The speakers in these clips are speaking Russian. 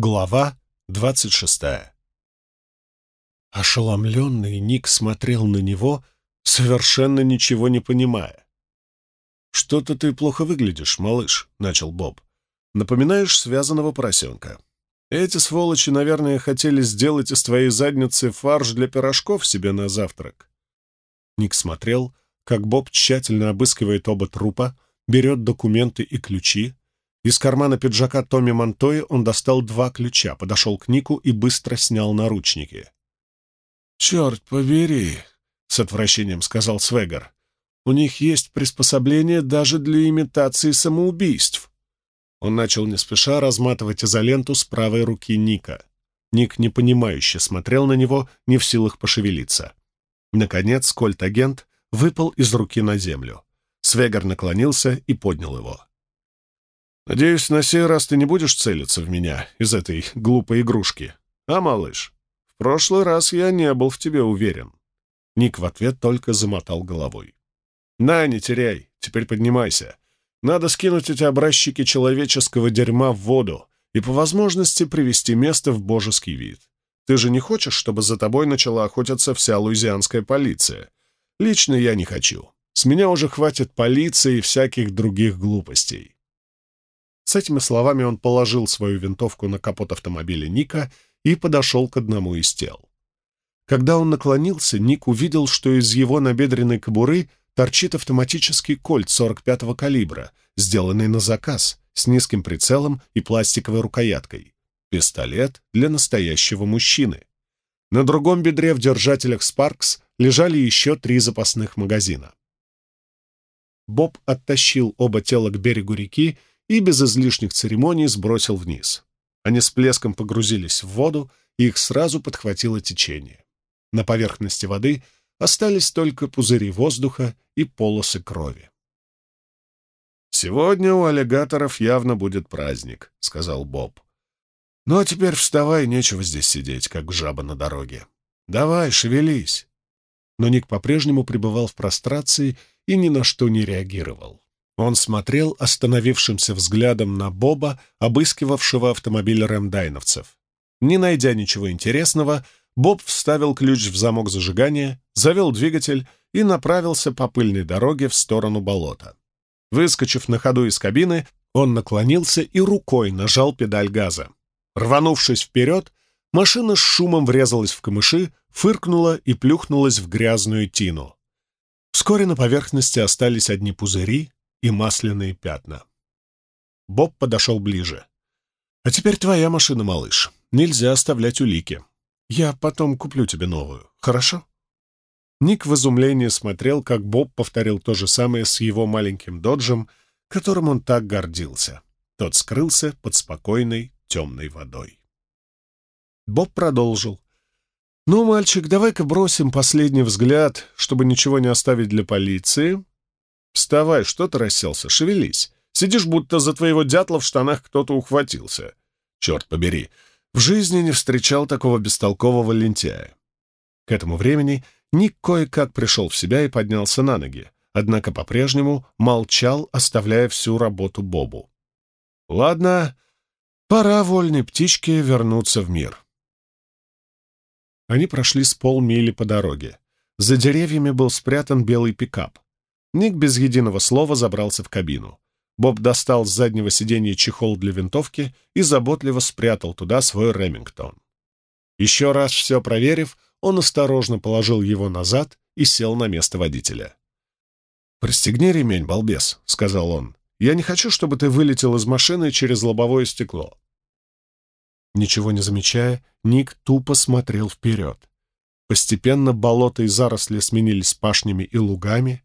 Глава двадцать шестая Ошеломленный Ник смотрел на него, совершенно ничего не понимая. «Что-то ты плохо выглядишь, малыш», — начал Боб. «Напоминаешь связанного поросенка. Эти сволочи, наверное, хотели сделать из твоей задницы фарш для пирожков себе на завтрак». Ник смотрел, как Боб тщательно обыскивает оба трупа, берет документы и ключи. Из кармана пиджака Томми Монтоя он достал два ключа, подошел к Нику и быстро снял наручники. «Черт побери!» — с отвращением сказал Свегар. «У них есть приспособление даже для имитации самоубийств». Он начал не спеша разматывать изоленту с правой руки Ника. Ник непонимающе смотрел на него, не в силах пошевелиться. Наконец, кольт-агент выпал из руки на землю. Свегар наклонился и поднял его. «Надеюсь, на сей раз ты не будешь целиться в меня из этой глупой игрушки, а, малыш?» В прошлый раз я не был в тебе уверен». Ник в ответ только замотал головой. «На, не теряй, теперь поднимайся. Надо скинуть эти образчики человеческого дерьма в воду и по возможности привести место в божеский вид. Ты же не хочешь, чтобы за тобой начала охотиться вся луизианская полиция? Лично я не хочу. С меня уже хватит полиции и всяких других глупостей». С этими словами он положил свою винтовку на капот автомобиля Ника и подошел к одному из тел. Когда он наклонился, Ник увидел, что из его набедренной кобуры торчит автоматический кольт 45-го калибра, сделанный на заказ, с низким прицелом и пластиковой рукояткой. Пистолет для настоящего мужчины. На другом бедре в держателях Sparks лежали еще три запасных магазина. Боб оттащил оба тела к берегу реки и без излишних церемоний сбросил вниз. Они с плеском погрузились в воду, и их сразу подхватило течение. На поверхности воды остались только пузыри воздуха и полосы крови. «Сегодня у аллигаторов явно будет праздник», — сказал Боб. «Ну а теперь вставай, нечего здесь сидеть, как жаба на дороге. Давай, шевелись». Но Ник по-прежнему пребывал в прострации и ни на что не реагировал. Он смотрел остановившимся взглядом на Боба, обыскивавшего автомобиль рэмдайновцев. Не найдя ничего интересного, Боб вставил ключ в замок зажигания, завел двигатель и направился по пыльной дороге в сторону болота. Выскочив на ходу из кабины, он наклонился и рукой нажал педаль газа. Рванувшись вперед, машина с шумом врезалась в камыши, фыркнула и плюхнулась в грязную тину. Вскоре на поверхности остались одни пузыри, и масляные пятна. Боб подошел ближе. «А теперь твоя машина, малыш. Нельзя оставлять улики. Я потом куплю тебе новую, хорошо?» Ник в изумлении смотрел, как Боб повторил то же самое с его маленьким доджем, которым он так гордился. Тот скрылся под спокойной темной водой. Боб продолжил. «Ну, мальчик, давай-ка бросим последний взгляд, чтобы ничего не оставить для полиции, «Вставай, что ты расселся? Шевелись. Сидишь, будто за твоего дятла в штанах кто-то ухватился. Черт побери, в жизни не встречал такого бестолкового лентяя». К этому времени Ник кое-как пришел в себя и поднялся на ноги, однако по-прежнему молчал, оставляя всю работу Бобу. «Ладно, пора вольной птичке вернуться в мир». Они прошли с полмили по дороге. За деревьями был спрятан белый пикап. Ник без единого слова забрался в кабину. Боб достал с заднего сиденья чехол для винтовки и заботливо спрятал туда свой Ремингтон. Еще раз все проверив, он осторожно положил его назад и сел на место водителя. «Пристегни ремень, балбес», — сказал он. «Я не хочу, чтобы ты вылетел из машины через лобовое стекло». Ничего не замечая, Ник тупо смотрел вперед. Постепенно болота и заросли сменились пашнями и лугами,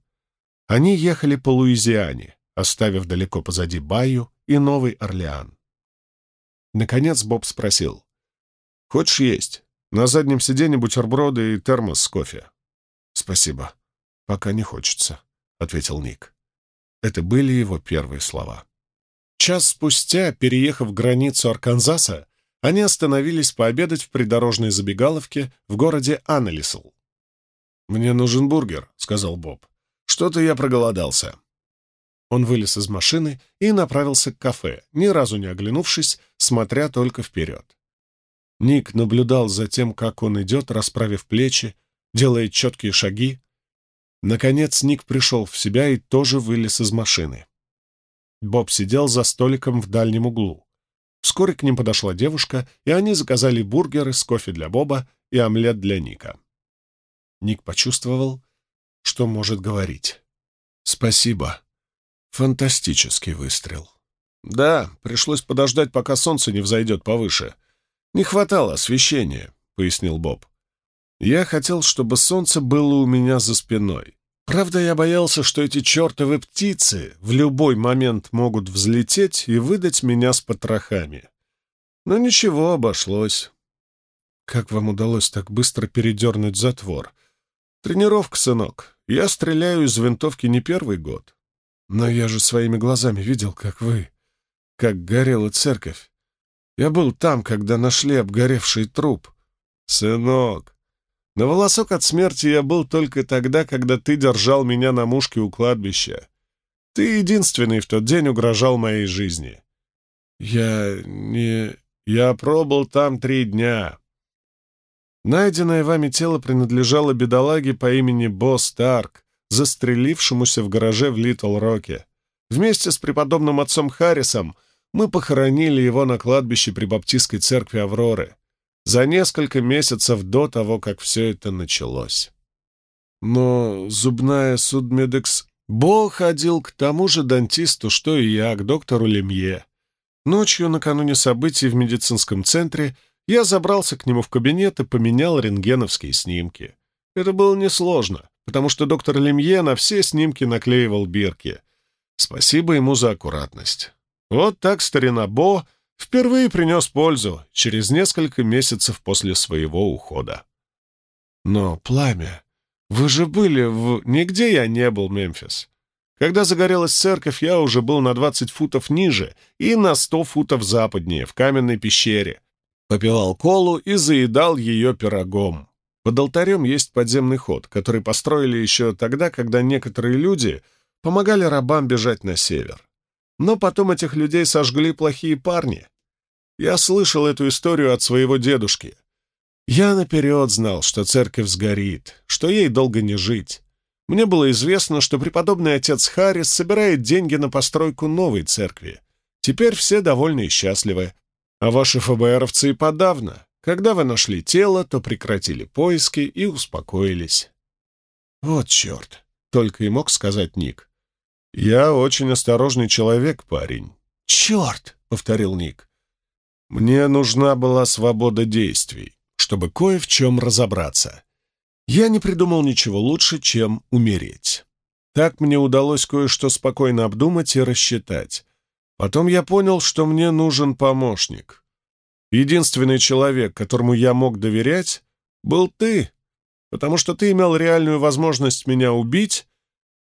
они ехали по Луизиане, оставив далеко позади Байю и Новый Орлеан. Наконец Боб спросил. «Хочешь есть? На заднем сиденье бутерброды и термос с кофе». «Спасибо. Пока не хочется», — ответил Ник. Это были его первые слова. Час спустя, переехав границу Арканзаса, они остановились пообедать в придорожной забегаловке в городе Аннелисл. «Мне нужен бургер», — сказал Боб. Что-то я проголодался. Он вылез из машины и направился к кафе, ни разу не оглянувшись, смотря только вперед. Ник наблюдал за тем, как он идет, расправив плечи, делает четкие шаги. Наконец Ник пришел в себя и тоже вылез из машины. Боб сидел за столиком в дальнем углу. Вскоре к ним подошла девушка, и они заказали бургеры с кофе для Боба и омлет для Ника. Ник почувствовал, что может говорить. «Спасибо. Фантастический выстрел». «Да, пришлось подождать, пока солнце не взойдет повыше. Не хватало освещения», — пояснил Боб. «Я хотел, чтобы солнце было у меня за спиной. Правда, я боялся, что эти чертовы птицы в любой момент могут взлететь и выдать меня с потрохами. Но ничего, обошлось. Как вам удалось так быстро передернуть затвор? Тренировка, сынок. Я стреляю из винтовки не первый год. Но я же своими глазами видел, как вы... Как горела церковь. Я был там, когда нашли обгоревший труп. Сынок, на волосок от смерти я был только тогда, когда ты держал меня на мушке у кладбища. Ты единственный в тот день угрожал моей жизни. Я не... Я пробыл там три дня. Найденное вами тело принадлежало бедолаге по имени Бо Старк, застрелившемуся в гараже в Литл-Роке. Вместе с преподобным отцом Харрисом мы похоронили его на кладбище при Баптистской церкви Авроры за несколько месяцев до того, как все это началось. Но зубная судмедекс Бо ходил к тому же дантисту, что и я, к доктору Лемье. Ночью, накануне событий в медицинском центре, я забрался к нему в кабинет и поменял рентгеновские снимки. Это было несложно, потому что доктор Лемье на все снимки наклеивал бирки. Спасибо ему за аккуратность. Вот так старина Бо впервые принес пользу через несколько месяцев после своего ухода. Но пламя... Вы же были в... Нигде я не был, Мемфис. Когда загорелась церковь, я уже был на 20 футов ниже и на 100 футов западнее, в каменной пещере. Попивал колу и заедал ее пирогом. Под алтарем есть подземный ход, который построили еще тогда, когда некоторые люди помогали рабам бежать на север. Но потом этих людей сожгли плохие парни, я слышал эту историю от своего дедушки. Я наперед знал, что церковь сгорит, что ей долго не жить. Мне было известно, что преподобный отец Харрис собирает деньги на постройку новой церкви. Теперь все довольны и счастливы. А ваши ФБРовцы и подавно. Когда вы нашли тело, то прекратили поиски и успокоились. Вот черт, только и мог сказать Ник. Я очень осторожный человек, парень. Черт, повторил Ник. Мне нужна была свобода действий, чтобы кое в чем разобраться. Я не придумал ничего лучше, чем умереть. Так мне удалось кое-что спокойно обдумать и рассчитать. Потом я понял, что мне нужен помощник. Единственный человек, которому я мог доверять, был ты, потому что ты имел реальную возможность меня убить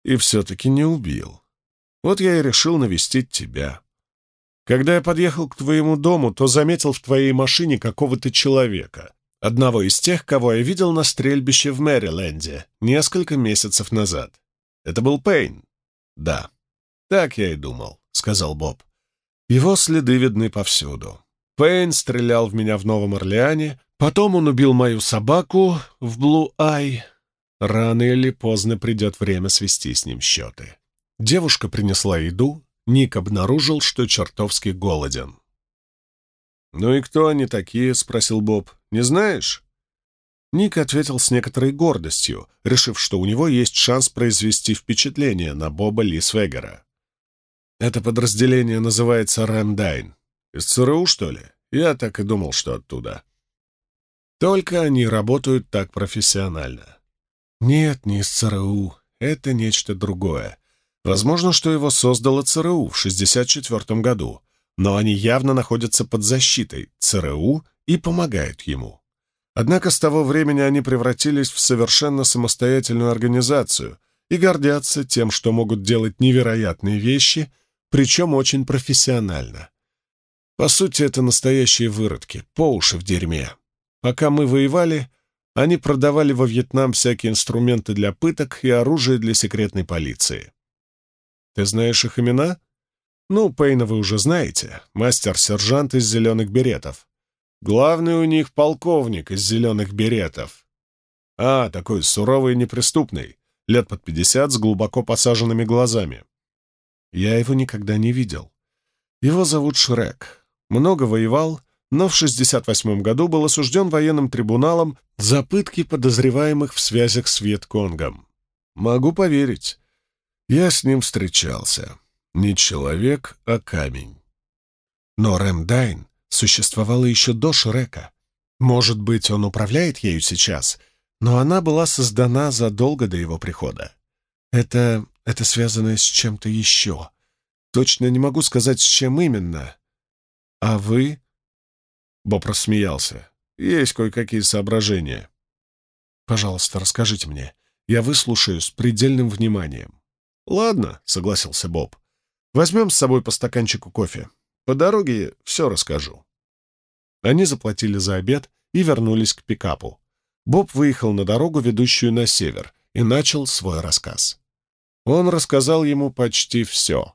и все-таки не убил. Вот я и решил навестить тебя. Когда я подъехал к твоему дому, то заметил в твоей машине какого-то человека, одного из тех, кого я видел на стрельбище в Мэриленде несколько месяцев назад. Это был Пейн. Да, так я и думал, сказал Боб. Его следы видны повсюду. Пейн стрелял в меня в Новом Орлеане, потом он убил мою собаку в Блу-Ай. Рано или поздно придет время свести с ним счеты. Девушка принесла еду, Ник обнаружил, что чертовски голоден. «Ну и кто они такие?» — спросил Боб. «Не знаешь?» Ник ответил с некоторой гордостью, решив, что у него есть шанс произвести впечатление на Боба Лисвегера. «Это подразделение называется Рэмдайн. Из ЦРУ, что ли? Я так и думал, что оттуда. Только они работают так профессионально». «Нет, не из ЦРУ. Это нечто другое. Возможно, что его создало ЦРУ в 1964 году, но они явно находятся под защитой ЦРУ и помогают ему. Однако с того времени они превратились в совершенно самостоятельную организацию и гордятся тем, что могут делать невероятные вещи, причем очень профессионально. По сути, это настоящие выродки, по уши в дерьме. Пока мы воевали, они продавали во Вьетнам всякие инструменты для пыток и оружие для секретной полиции. Ты знаешь их имена? Ну, Пейна вы уже знаете. Мастер-сержант из зеленых беретов. Главный у них полковник из зеленых беретов. А, такой суровый и неприступный. Лет под пятьдесят, с глубоко посаженными глазами. Я его никогда не видел. Его зовут Шрек. Много воевал, но в 68 году был осужден военным трибуналом за пытки подозреваемых в связях с Вьетконгом. Могу поверить. Я с ним встречался. Не человек, а камень. Но Рэмдайн существовала еще до Шрека. Может быть, он управляет ею сейчас, но она была создана задолго до его прихода. Это... это связано с чем-то еще. Точно не могу сказать, с чем именно. А вы? Боб рассмеялся. Есть кое-какие соображения. Пожалуйста, расскажите мне. Я выслушаю с предельным вниманием. Ладно, согласился Боб. Возьмем с собой по стаканчику кофе. По дороге все расскажу. Они заплатили за обед и вернулись к пикапу. Боб выехал на дорогу, ведущую на север, и начал свой рассказ. Он рассказал ему почти все.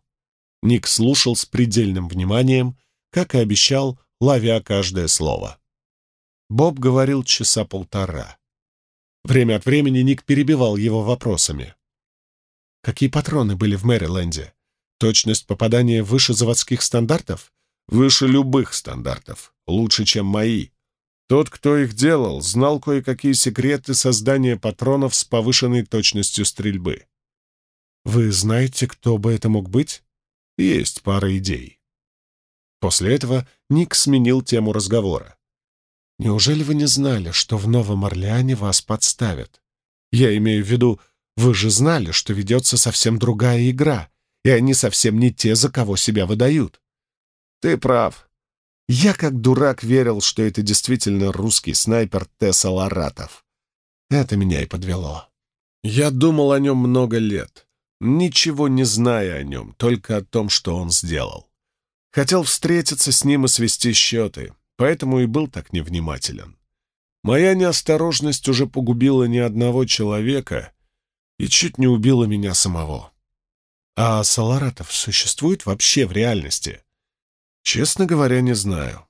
Ник слушал с предельным вниманием, как и обещал, ловя каждое слово. Боб говорил часа полтора. Время от времени Ник перебивал его вопросами. Какие патроны были в Мэриленде? Точность попадания выше заводских стандартов? Выше любых стандартов. Лучше, чем мои. Тот, кто их делал, знал кое-какие секреты создания патронов с повышенной точностью стрельбы. Вы знаете, кто бы это мог быть? Есть пара идей. После этого Ник сменил тему разговора. «Неужели вы не знали, что в Новом Орлеане вас подставят? Я имею в виду, вы же знали, что ведется совсем другая игра, и они совсем не те, за кого себя выдают». «Ты прав. Я как дурак верил, что это действительно русский снайпер Тесса Ларатов. Это меня и подвело. Я думал о нем много лет, ничего не зная о нем, только о том, что он сделал. Хотел встретиться с ним и свести счеты, поэтому и был так невнимателен. Моя неосторожность уже погубила ни одного человека и чуть не убила меня самого. А Саларатов существует вообще в реальности? Честно говоря, не знаю.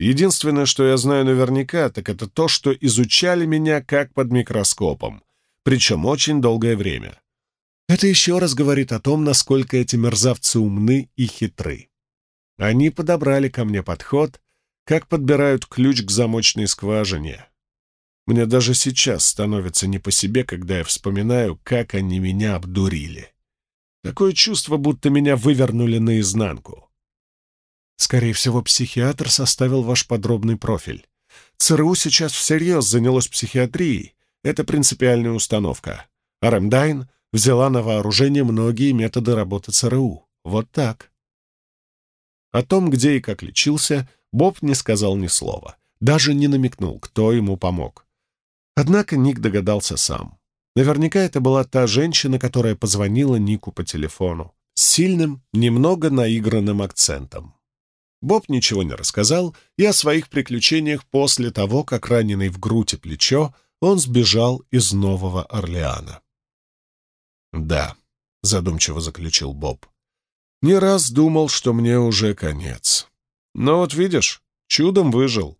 Единственное, что я знаю наверняка, так это то, что изучали меня как под микроскопом, причем очень долгое время. Это еще раз говорит о том, насколько эти мерзавцы умны и хитры. Они подобрали ко мне подход, как подбирают ключ к замочной скважине. Мне даже сейчас становится не по себе, когда я вспоминаю, как они меня обдурили. Такое чувство, будто меня вывернули наизнанку. Скорее всего, психиатр составил ваш подробный профиль. ЦРУ сейчас всерьез занялось психиатрией. Это принципиальная установка. Аремдайн взяла на вооружение многие методы работы ЦРУ. Вот так. О том, где и как лечился, Боб не сказал ни слова, даже не намекнул, кто ему помог. Однако Ник догадался сам. Наверняка это была та женщина, которая позвонила Нику по телефону, с сильным, немного наигранным акцентом. Боб ничего не рассказал и о своих приключениях после того, как раненый в грудь и плечо, он сбежал из Нового Орлеана. «Да», — задумчиво заключил Боб, не раз думал, что мне уже конец. Но вот видишь, чудом выжил.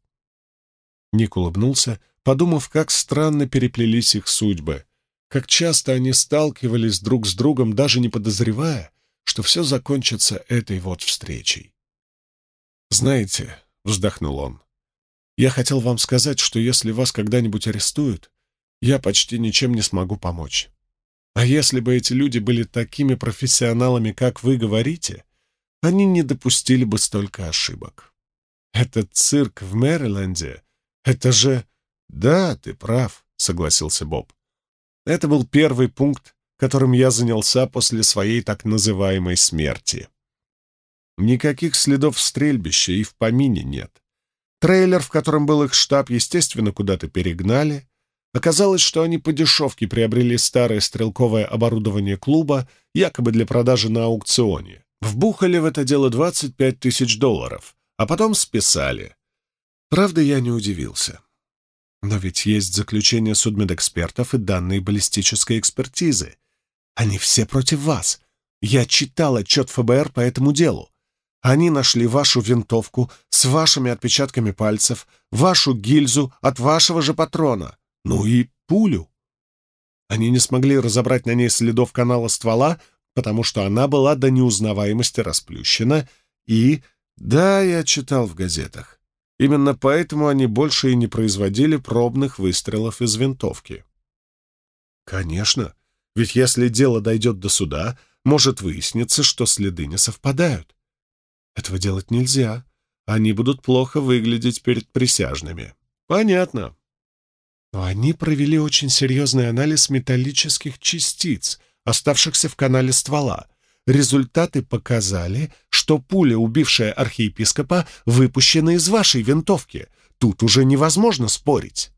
Ник улыбнулся, подумав, как странно переплелись их судьбы, как часто они сталкивались друг с другом, даже не подозревая, что все закончится этой вот встречей. «Знаете», — вздохнул он, — «я хотел вам сказать, что если вас когда-нибудь арестуют, я почти ничем не смогу помочь. А если бы эти люди были такими профессионалами, как вы говорите, они не допустили бы столько ошибок. Этот цирк в Мэриленде — это же... Да, ты прав, — согласился Боб. Это был первый пункт, которым я занялся после своей так называемой смерти. Никаких следов стрельбища и в помине нет. Трейлер, в котором был их штаб, естественно, куда-то перегнали, Оказалось, что они по дешевке приобрели старое стрелковое оборудование клуба, якобы для продажи на аукционе. Вбухали в это дело 25 тысяч долларов, а потом списали. Правда, я не удивился. Но ведь есть заключение судмедэкспертов и данные баллистической экспертизы. Они все против вас. Я читал отчет ФБР по этому делу. Они нашли вашу винтовку с вашими отпечатками пальцев, вашу гильзу от вашего же патрона, ну и пулю. Они не смогли разобрать на ней следов канала ствола, потому что она была до неузнаваемости расплющена, и... Да, я читал в газетах. Именно поэтому они больше и не производили пробных выстрелов из винтовки. Конечно, ведь если дело дойдет до суда, может выясниться, что следы не совпадают. Этого делать нельзя. Они будут плохо выглядеть перед присяжными. Понятно. Они провели очень серьезный анализ металлических частиц, оставшихся в канале ствола. Результаты показали, что пуля, убившая архиепископа, выпущена из вашей винтовки. Тут уже невозможно спорить.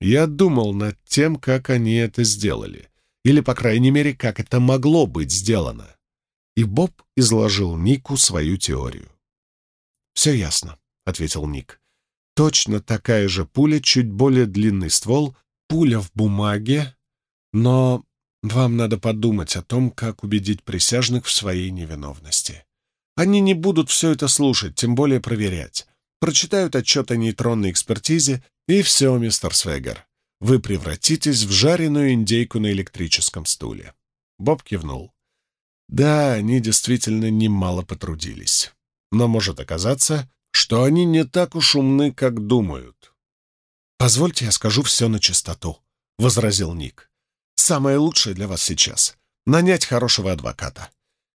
Я думал над тем, как они это сделали. Или, по крайней мере, как это могло быть сделано. И Боб изложил Нику свою теорию. «Все ясно», — ответил Ник. «Точно такая же пуля, чуть более длинный ствол, пуля в бумаге, но вам надо подумать о том, как убедить присяжных в своей невиновности. Они не будут все это слушать, тем более проверять. Прочитают отчет о нейтронной экспертизе, и все, мистер Свегер. Вы превратитесь в жареную индейку на электрическом стуле». Боб кивнул. Да, они действительно немало потрудились. Но может оказаться, что они не так уж умны, как думают. «Позвольте, я скажу все на чистоту», — возразил Ник. «Самое лучшее для вас сейчас — нанять хорошего адвоката.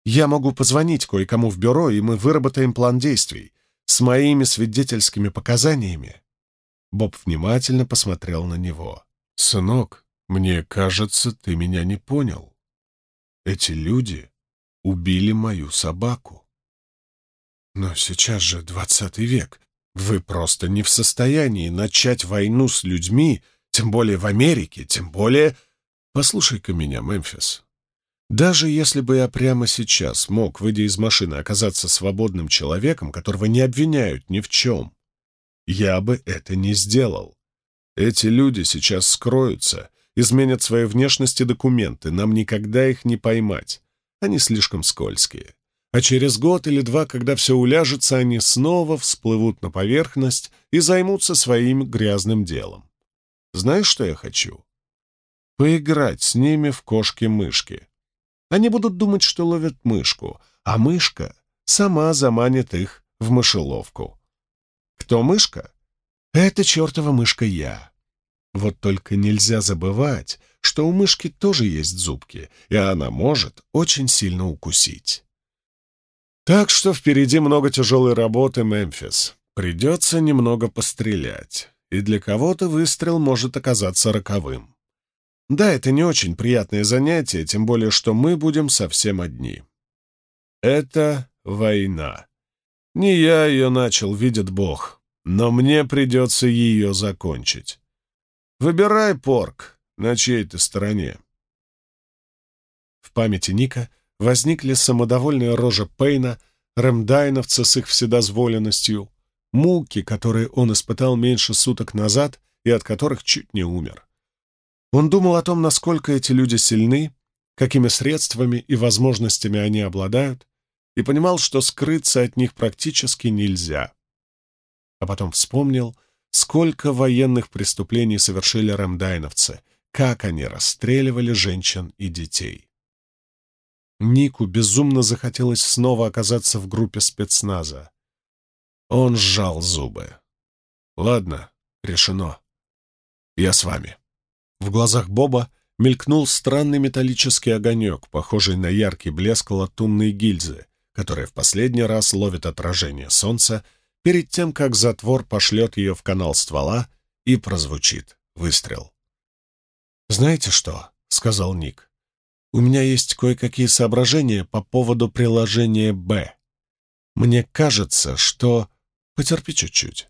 Я могу позвонить кое-кому в бюро, и мы выработаем план действий с моими свидетельскими показаниями». Боб внимательно посмотрел на него. «Сынок, мне кажется, ты меня не понял. Эти люди убили мою собаку. Но сейчас же двадцатый век. Вы просто не в состоянии начать войну с людьми, тем более в Америке, тем более... Послушай-ка меня, Мемфис. Даже если бы я прямо сейчас мог, выйдя из машины, оказаться свободным человеком, которого не обвиняют ни в чем, я бы это не сделал. Эти люди сейчас скроются, изменят свои внешности документы, нам никогда их не поймать. Они слишком скользкие. А через год или два, когда все уляжется, они снова всплывут на поверхность и займутся своим грязным делом. Знаешь, что я хочу? Поиграть с ними в кошки-мышки. Они будут думать, что ловят мышку, а мышка сама заманит их в мышеловку. Кто мышка? Это чертова мышка я. Вот только нельзя забывать, что у мышки тоже есть зубки, и она может очень сильно укусить. Так что впереди много тяжелой работы, Мемфис. Придется немного пострелять, и для кого-то выстрел может оказаться роковым. Да, это не очень приятное занятие, тем более, что мы будем совсем одни. Это война. Не я ее начал, видит Бог, но мне придется ее закончить. Выбирай, Порк, на чьей ты стороне. В памяти Ника возникли самодовольная рожа Пейна, ремдайновца с их вседозволенностью, муки, которые он испытал меньше суток назад и от которых чуть не умер. Он думал о том, насколько эти люди сильны, какими средствами и возможностями они обладают, и понимал, что скрыться от них практически нельзя. А потом вспомнил — Сколько военных преступлений совершили рамдайновцы, как они расстреливали женщин и детей. Нику безумно захотелось снова оказаться в группе спецназа. Он сжал зубы. «Ладно, решено. Я с вами». В глазах Боба мелькнул странный металлический огонек, похожий на яркий блеск латунной гильзы, которая в последний раз ловит отражение солнца перед тем, как затвор пошлет ее в канал ствола и прозвучит выстрел. «Знаете что?» — сказал Ник. «У меня есть кое-какие соображения по поводу приложения «Б». Мне кажется, что... Потерпи чуть-чуть.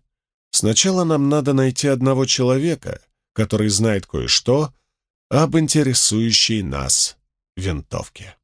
Сначала нам надо найти одного человека, который знает кое-что об интересующей нас винтовке».